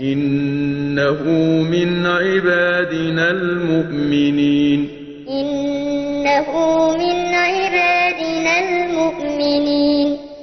إنه من عبادنا المؤمنين. إنه من عبادنا المؤمنين.